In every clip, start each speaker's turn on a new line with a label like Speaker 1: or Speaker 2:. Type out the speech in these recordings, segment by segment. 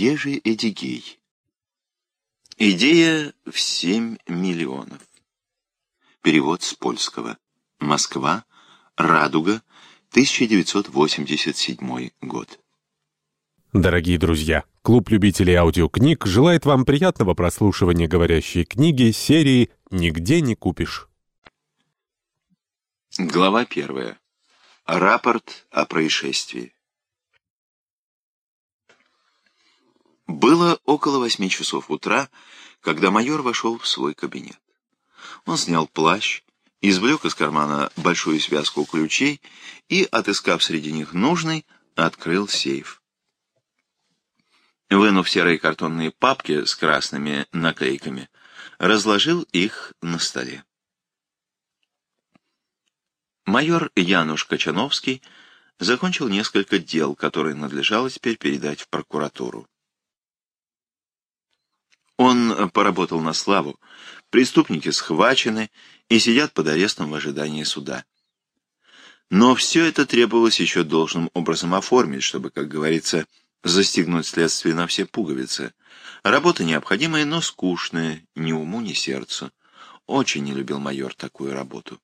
Speaker 1: Ежи Эдигей. Идея в 7 миллионов. Перевод с польского. Москва. Радуга. 1987 год.
Speaker 2: Дорогие друзья, клуб любителей аудиокниг желает вам приятного прослушивания говорящей книги серии «Нигде не купишь».
Speaker 1: Глава первая. Рапорт о происшествии. Было около восьми часов утра, когда майор вошел в свой кабинет. Он снял плащ, извлек из кармана большую связку ключей и, отыскав среди них нужный, открыл сейф. Вынув серые картонные папки с красными наклейками, разложил их на столе. Майор Януш Качановский закончил несколько дел, которые надлежало теперь передать в прокуратуру. Он поработал на славу. Преступники схвачены и сидят под арестом в ожидании суда. Но все это требовалось еще должным образом оформить, чтобы, как говорится, застегнуть следствие на все пуговицы. Работа необходимая, но скучная, ни уму, ни сердцу. Очень не любил майор такую работу.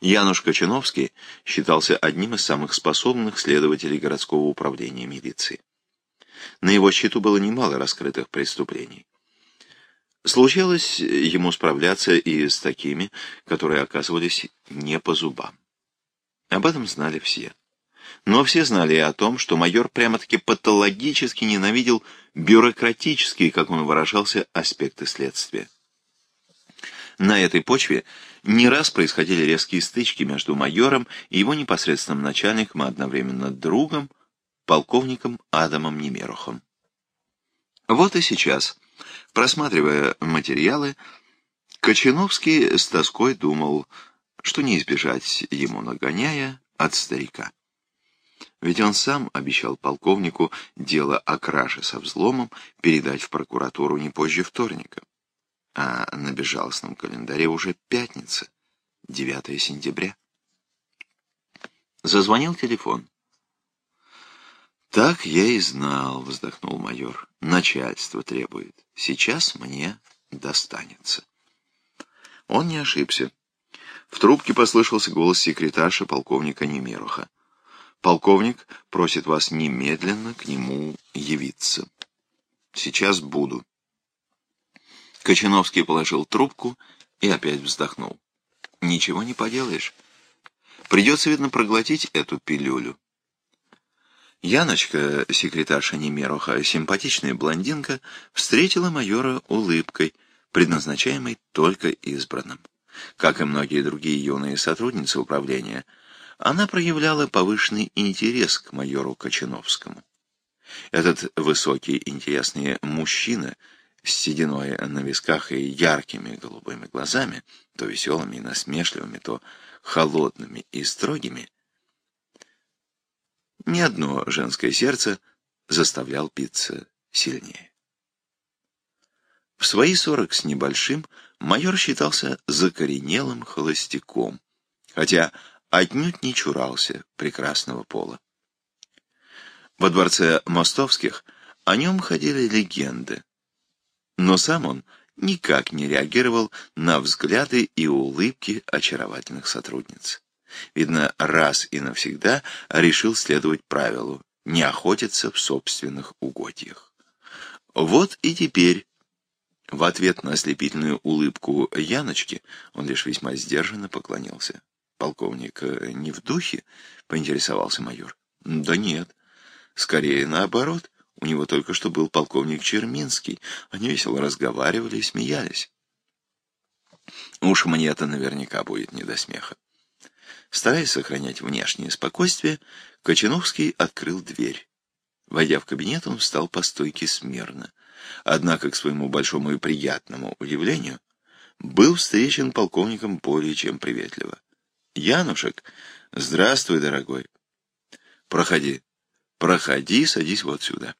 Speaker 1: Януш Кочановский считался одним из самых способных следователей городского управления милиции. На его счету было немало раскрытых преступлений. Случалось ему справляться и с такими, которые оказывались не по зубам. Об этом знали все. Но все знали и о том, что майор прямо-таки патологически ненавидел бюрократические, как он выражался, аспекты следствия. На этой почве не раз происходили резкие стычки между майором и его непосредственным начальником, одновременно другом, полковником Адамом Немерухом. Вот и сейчас, просматривая материалы, Кочановский с тоской думал, что не избежать ему нагоняя от старика. Ведь он сам обещал полковнику дело о краже со взломом передать в прокуратуру не позже вторника. А на безжалостном календаре уже пятница, 9 сентября. Зазвонил телефон. «Так я и знал», — вздохнул майор. «Начальство требует. Сейчас мне достанется». Он не ошибся. В трубке послышался голос секретарша полковника Немеруха. «Полковник просит вас немедленно к нему явиться». «Сейчас буду». Кочановский положил трубку и опять вздохнул. «Ничего не поделаешь. Придется, видно, проглотить эту пилюлю». Яночка, секретарша Немеруха, симпатичная блондинка, встретила майора улыбкой, предназначаемой только избранным. Как и многие другие юные сотрудницы управления, она проявляла повышенный интерес к майору Кочановскому. Этот высокий, интересный мужчина с сединой на висках и яркими голубыми глазами, то веселыми и насмешливыми, то холодными и строгими, ни одно женское сердце заставлял биться сильнее. В свои сорок с небольшим майор считался закоренелым холостяком, хотя отнюдь не чурался прекрасного пола. Во дворце Мостовских о нем ходили легенды, но сам он никак не реагировал на взгляды и улыбки очаровательных сотрудниц. Видно, раз и навсегда решил следовать правилу не охотиться в собственных угодьях. Вот и теперь, в ответ на ослепительную улыбку Яночки, он лишь весьма сдержанно поклонился. «Полковник э, не в духе?» — поинтересовался майор. «Да нет. Скорее наоборот. У него только что был полковник Черминский. Они весело разговаривали и смеялись». Уж мне это наверняка будет не до смеха. Стараясь сохранять внешнее спокойствие, Кочановский открыл дверь. Войдя в кабинет, он встал по стойке смирно. Однако, к своему большому и приятному удивлению, был встречен полковником более чем приветливо. «Янушек, здравствуй, дорогой!» «Проходи, проходи, садись вот сюда».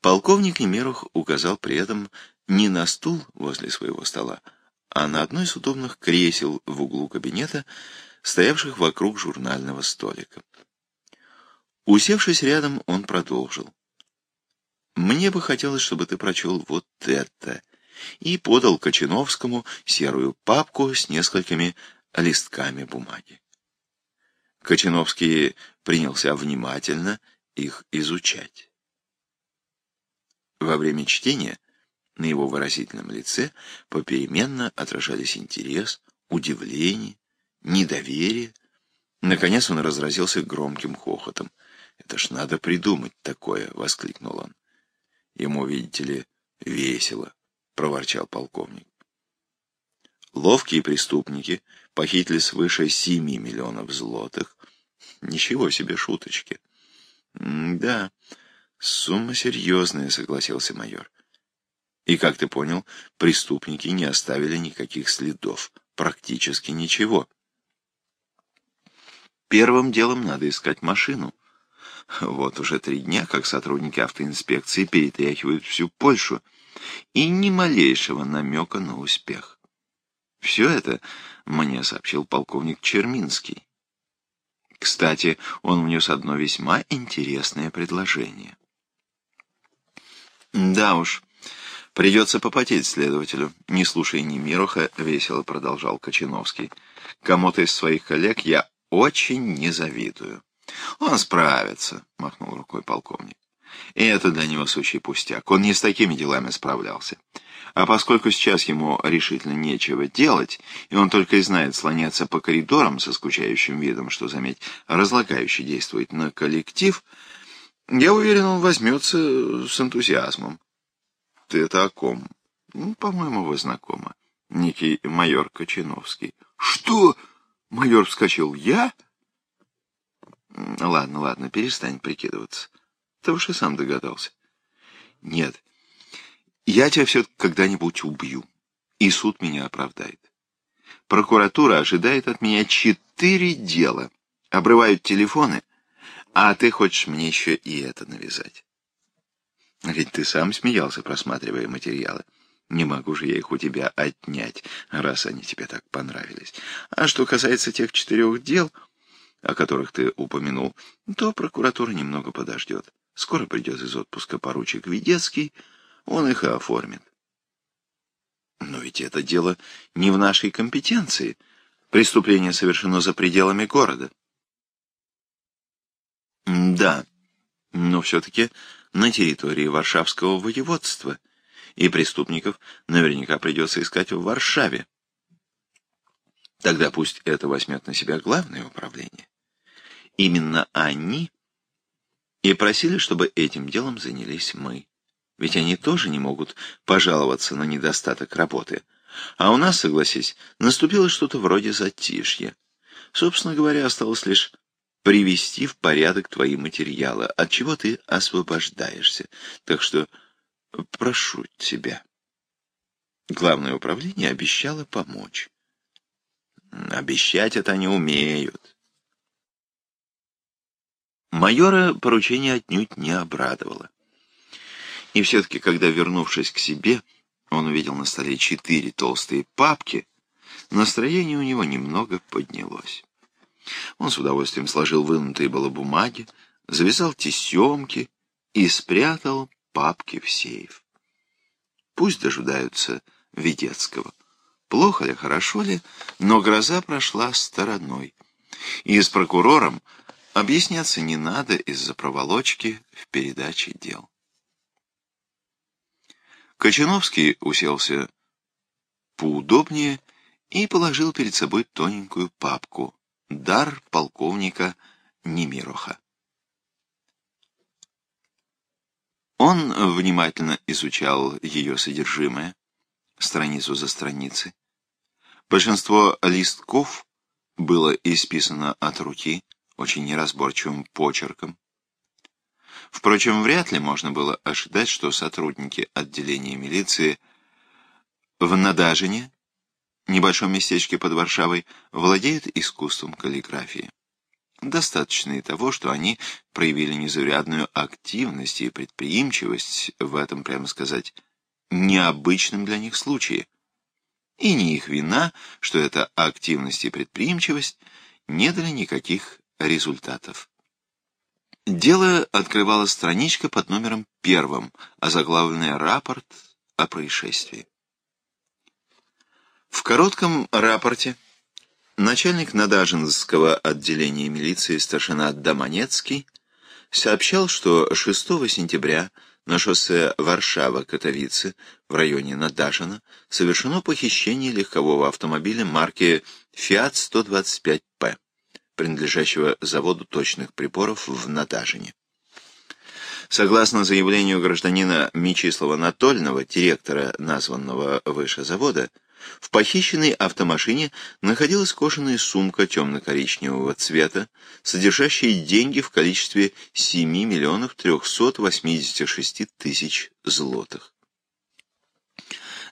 Speaker 1: Полковник Немерух указал при этом не на стул возле своего стола, а на одной из удобных кресел в углу кабинета, стоявших вокруг журнального столика. Усевшись рядом, он продолжил. «Мне бы хотелось, чтобы ты прочел вот это» и подал Кочиновскому серую папку с несколькими листками бумаги. Кочиновский принялся внимательно их изучать. Во время чтения на его выразительном лице попеременно отражались интерес, удивление, недоверие. Наконец он разразился громким хохотом. «Это ж надо придумать такое!» — воскликнул он. Ему, видите ли, весело. — проворчал полковник. Ловкие преступники похитили свыше семи миллионов злотых. Ничего себе шуточки. да, сумма серьезная, согласился майор. И, как ты понял, преступники не оставили никаких следов, практически ничего. Первым делом надо искать машину. Вот уже три дня, как сотрудники автоинспекции перетряхивают всю Польшу и ни малейшего намека на успех. Все это мне сообщил полковник Черминский. Кстати, он внес одно весьма интересное предложение. Да уж, придется попотеть следователю. Не слушая ни Мироха, весело продолжал Кочиновский. Кому-то из своих коллег я очень не завидую. Он справится, махнул рукой полковник. И это для него сущий пустяк. Он не с такими делами справлялся. А поскольку сейчас ему решительно нечего делать, и он только и знает слоняться по коридорам со скучающим видом, что, заметь, разлагающе действует на коллектив, я уверен, он возьмется с энтузиазмом. Ты это о ком? Ну, по-моему, вы знакомы. Некий майор Кочиновский. Что? Майор вскочил. Я? Ладно, ладно, перестань прикидываться. Ты уж и сам догадался. Нет, я тебя все когда-нибудь убью, и суд меня оправдает. Прокуратура ожидает от меня четыре дела. Обрывают телефоны, а ты хочешь мне еще и это навязать. Ведь ты сам смеялся, просматривая материалы. Не могу же я их у тебя отнять, раз они тебе так понравились. А что касается тех четырех дел, о которых ты упомянул, то прокуратура немного подождет. Скоро придет из отпуска поручик Ведецкий, он их и оформит. Но ведь это дело не в нашей компетенции. Преступление совершено за пределами города. Да, но все-таки на территории Варшавского воеводства, и преступников наверняка придется искать в Варшаве. Тогда пусть это возьмет на себя главное управление. Именно они и просили, чтобы этим делом занялись мы. Ведь они тоже не могут пожаловаться на недостаток работы. А у нас, согласись, наступило что-то вроде затишья. Собственно говоря, осталось лишь привести в порядок твои материалы, от чего ты освобождаешься. Так что прошу тебя. Главное управление обещало помочь. Обещать это они умеют. Майора поручение отнюдь не обрадовало. И все-таки, когда, вернувшись к себе, он увидел на столе четыре толстые папки, настроение у него немного поднялось. Он с удовольствием сложил вынутые было бумаги, завязал тесемки и спрятал папки в сейф. Пусть дожидаются Ведецкого. Плохо ли, хорошо ли, но гроза прошла стороной. И с прокурором Объясняться не надо из-за проволочки в передаче дел. Кочановский уселся поудобнее и положил перед собой тоненькую папку «Дар полковника Немироха». Он внимательно изучал ее содержимое, страницу за страницей. Большинство листков было исписано от руки, очень неразборчивым почерком. Впрочем, вряд ли можно было ожидать, что сотрудники отделения милиции в Надажине, небольшом местечке под Варшавой, владеют искусством каллиграфии. Достаточно и того, что они проявили незаурядную активность и предприимчивость в этом, прямо сказать, необычном для них случае. И не их вина, что эта активность и предприимчивость не дали никаких результатов. Дело открывала страничка под номером первым, озаглавленная «Рапорт о происшествии». В коротком рапорте начальник Надажинского отделения милиции старшина Доманецкий сообщал, что 6 сентября на шоссе Варшава-Катовице в районе Надажина совершено похищение легкового автомобиля марки «Фиат 125П», принадлежащего заводу точных приборов в Надажине. Согласно заявлению гражданина Мечислава Натольного, директора названного выше завода, в похищенной автомашине находилась кожаная сумка темно-коричневого цвета, содержащая деньги в количестве 7 миллионов 386 тысяч злотых.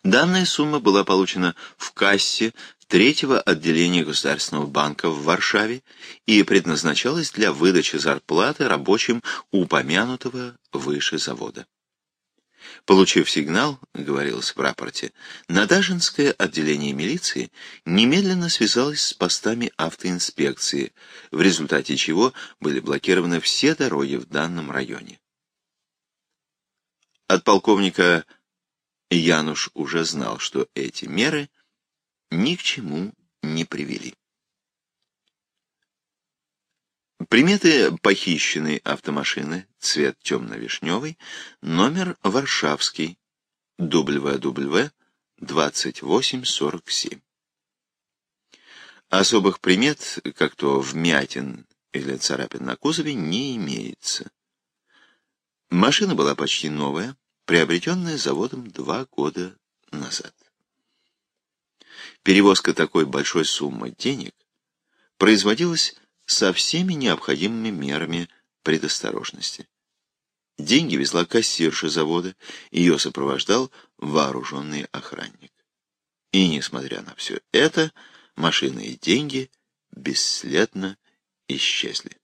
Speaker 1: Данная сумма была получена в кассе третьего отделения Государственного банка в Варшаве и предназначалась для выдачи зарплаты рабочим упомянутого выше завода. Получив сигнал, говорилось в рапорте, Надажинское отделение милиции немедленно связалось с постами автоинспекции, в результате чего были блокированы все дороги в данном районе. От полковника Януш уже знал, что эти меры ни к чему не привели. Приметы похищенной автомашины, цвет темно-вишневый, номер варшавский, WW 2847. Особых примет, как то вмятин или царапин на кузове, не имеется. Машина была почти новая, приобретенная заводом два года назад. Перевозка такой большой суммы денег производилась со всеми необходимыми мерами предосторожности. Деньги везла кассирша завода, ее сопровождал вооруженный охранник. И, несмотря на все это, машины и деньги бесследно исчезли.